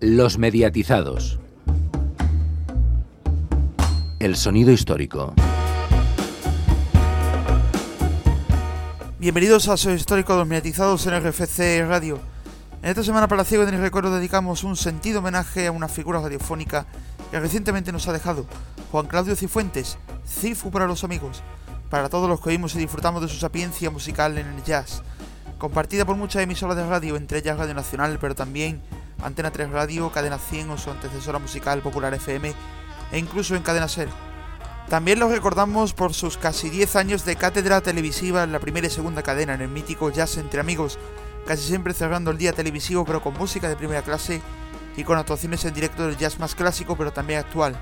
Los mediatizados. El sonido histórico. Bienvenidos a Soy Histórico los Mediatizados en RFC Radio. En esta semana para Ciego de Recuerdo dedicamos un sentido homenaje a una figura radiofónica que recientemente nos ha dejado, Juan Claudio Cifuentes, Cifu para los amigos, para todos los que oímos y disfrutamos de su sapiencia musical en el jazz, compartida por muchas emisoras de radio, entre ellas Radio Nacional, pero también Antena 3 Radio, Cadena 100 o su antecesora musical Popular FM e incluso en Cadena Ser. También los recordamos por sus casi 10 años de cátedra televisiva en la primera y segunda cadena en el mítico Jazz entre amigos, casi siempre cerrando el día televisivo pero con música de primera clase y con actuaciones en directo del jazz más clásico pero también actual.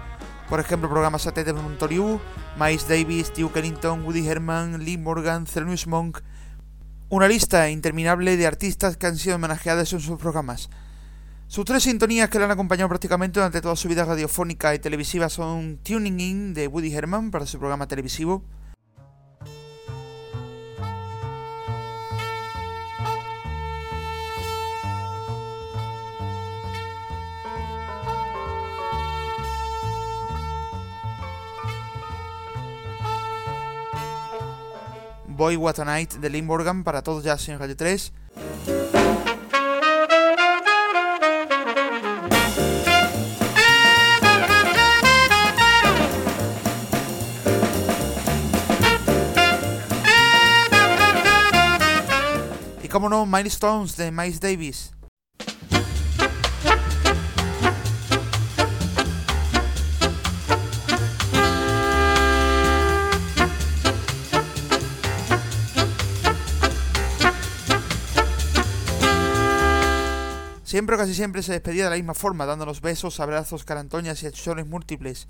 Por ejemplo, programas AT de Montoliu, Miles Davis, Duke Ellington, Woody Herman, Lee Morgan, Thelonious Monk. Una lista interminable de artistas que han sido homenajeados en sus programas. Sus tres sintonías que le han acompañado prácticamente durante toda su vida radiofónica y televisiva son Tuning In de Woody Herman para su programa televisivo, Boy What a Night de Lynn Morgan para todos ya en Radio 3. Y como no, Milestones de Miles Davis. Siempre o casi siempre se despedía de la misma forma, dándonos besos, abrazos, carantoñas y achuchones múltiples.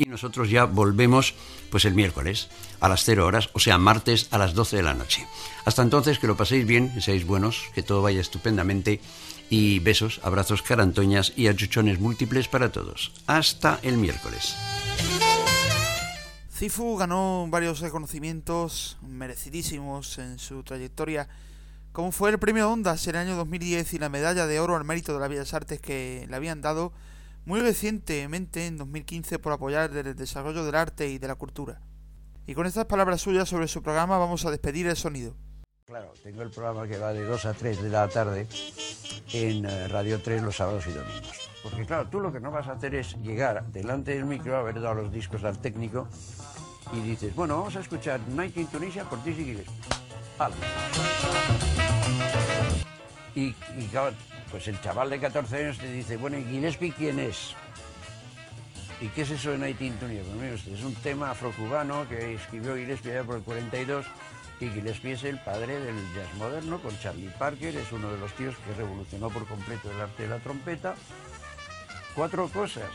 Y nosotros ya volvemos pues el miércoles a las 0 horas, o sea, martes a las 12 de la noche. Hasta entonces, que lo paséis bien, que seáis buenos, que todo vaya estupendamente y besos, abrazos, carantoñas y achuchones múltiples para todos. Hasta el miércoles. Cifu ganó varios reconocimientos merecidísimos en su trayectoria como fue el premio Ondas en el año 2010 y la medalla de oro al mérito de las Bellas Artes que le habían dado muy recientemente en 2015 por apoyar el desarrollo del arte y de la cultura. Y con estas palabras suyas sobre su programa vamos a despedir el sonido. Claro, tengo el programa que va de 2 a 3 de la tarde en eh, Radio 3 los sábados y domingos. Porque claro, tú lo que no vas a hacer es llegar delante del micro, haber dado los discos al técnico y dices, bueno, vamos a escuchar Night in Tunisia por ti si Y, pues el chaval de 14 años te dice, bueno, ¿y Gillespie quién es? ¿Y qué es eso de Night in Tunisia? Pues es un tema afrocubano que escribió Gillespie allá por el 42 y Gillespie es el padre del jazz moderno con Charlie Parker, es uno de los tíos que revolucionó por completo el arte de la trompeta. Cuatro cosas,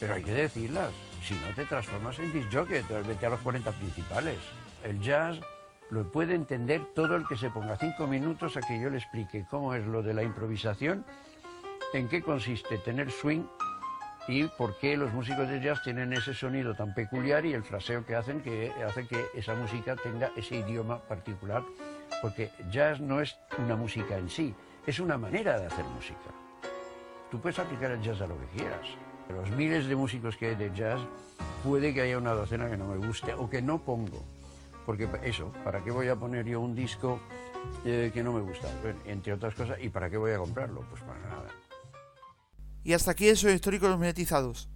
pero hay que decirlas, si no te transformas en disc jockey, vete a los 40 principales. El jazz lo puede entender todo el que se ponga cinco minutos a que yo le explique cómo es lo de la improvisación, en qué consiste tener swing y por qué los músicos de jazz tienen ese sonido tan peculiar y el fraseo que hacen que hace que esa música tenga ese idioma particular, porque jazz no es una música en sí, es una manera de hacer música. Tú puedes aplicar el jazz a lo que quieras. Los miles de músicos que hay de jazz, puede que haya una docena que no me guste o que no pongo porque eso, ¿para qué voy a poner yo un disco eh, que no me gusta? entre otras cosas, ¿y para qué voy a comprarlo? Pues para nada. Y hasta aquí eso histórico de los monetizados.